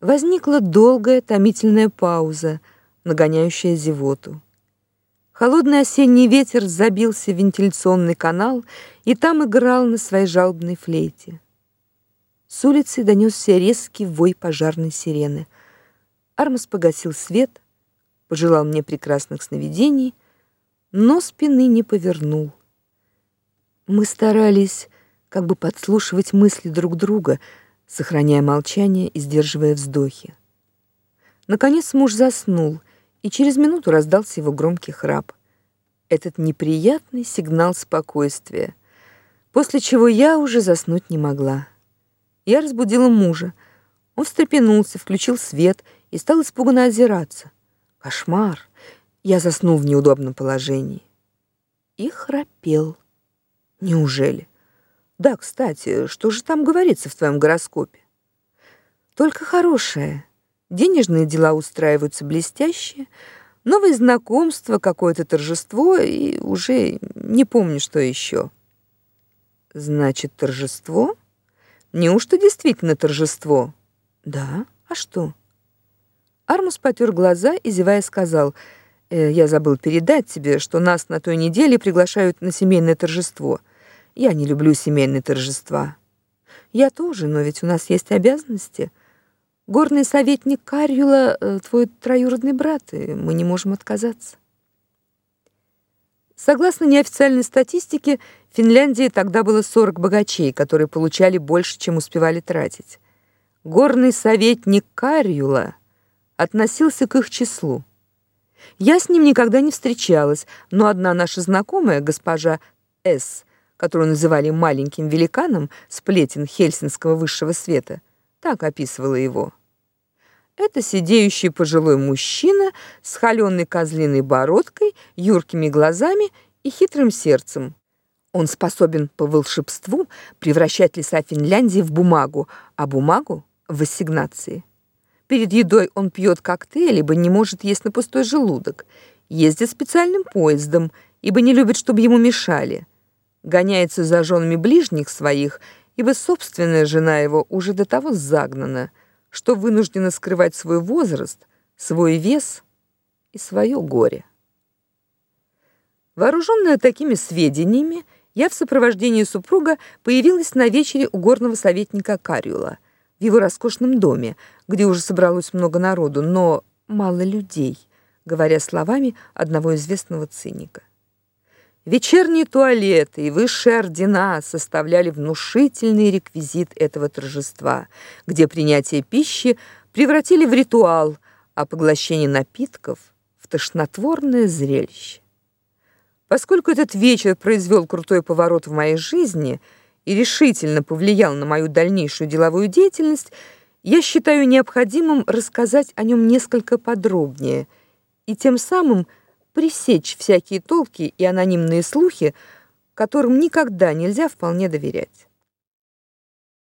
Возникла долгая томительная пауза, нагоняющая зевоту. Холодный осенний ветер забился в вентиляционный канал и там играл на своей жалобной флейте. С улицы донесся резкий вой пожарной сирены. Армас погасил свет, пожелал мне прекрасных сновидений, но спины не повернул. Мы старались как бы подслушивать мысли друг друга — сохраняя молчание и сдерживая вздохи. Наконец муж заснул, и через минуту раздался его громкий храп. Этот неприятный сигнал спокойствия, после чего я уже заснуть не могла. Я разбудила мужа. Он встрепенулся, включил свет и стал испуганно озираться. Кошмар. Я заснул в неудобном положении. И храпел. Неужели? Да, кстати, что же там говорится в твоем гороскопе? Только хорошее. Денежные дела устраиваются блестяще, новые знакомства, какое-то торжество и уже не помню, что еще. Значит, торжество? Неужто действительно торжество? Да, а что? Армус потер глаза и, зевая, сказал, э, «Я забыл передать тебе, что нас на той неделе приглашают на семейное торжество. Я не люблю семейные торжества. Я тоже, но ведь у нас есть обязанности. Горный советник Карюла э, твой троюродный брат, и мы не можем отказаться. Согласно неофициальной статистике, в Финляндии тогда было 40 богачей, которые получали больше, чем успевали тратить. Горный советник Карюла относился к их числу. Я с ним никогда не встречалась, но одна наша знакомая, госпожа С., которую называли маленьким великаном, сплетен хельсинского высшего света, так описывала его. Это сидеющий пожилой мужчина с холеной козлиной бородкой, юркими глазами и хитрым сердцем. Он способен по волшебству превращать леса Финляндии в бумагу, а бумагу в ассигнации. Перед едой он пьет коктейль, ибо не может есть на пустой желудок. Ездит специальным поездом, ибо не любит, чтобы ему мешали гоняется за женами ближних своих, ибо собственная жена его уже до того загнана, что вынуждена скрывать свой возраст, свой вес и свое горе. Вооруженная такими сведениями, я в сопровождении супруга появилась на вечере у горного советника Карюла в его роскошном доме, где уже собралось много народу, но мало людей, говоря словами одного известного циника. Вечерние туалеты и высшие ордена составляли внушительный реквизит этого торжества, где принятие пищи превратили в ритуал, а поглощение напитков в тошнотворное зрелище. Поскольку этот вечер произвел крутой поворот в моей жизни и решительно повлиял на мою дальнейшую деловую деятельность, я считаю необходимым рассказать о нем несколько подробнее и тем самым пресечь всякие толки и анонимные слухи, которым никогда нельзя вполне доверять.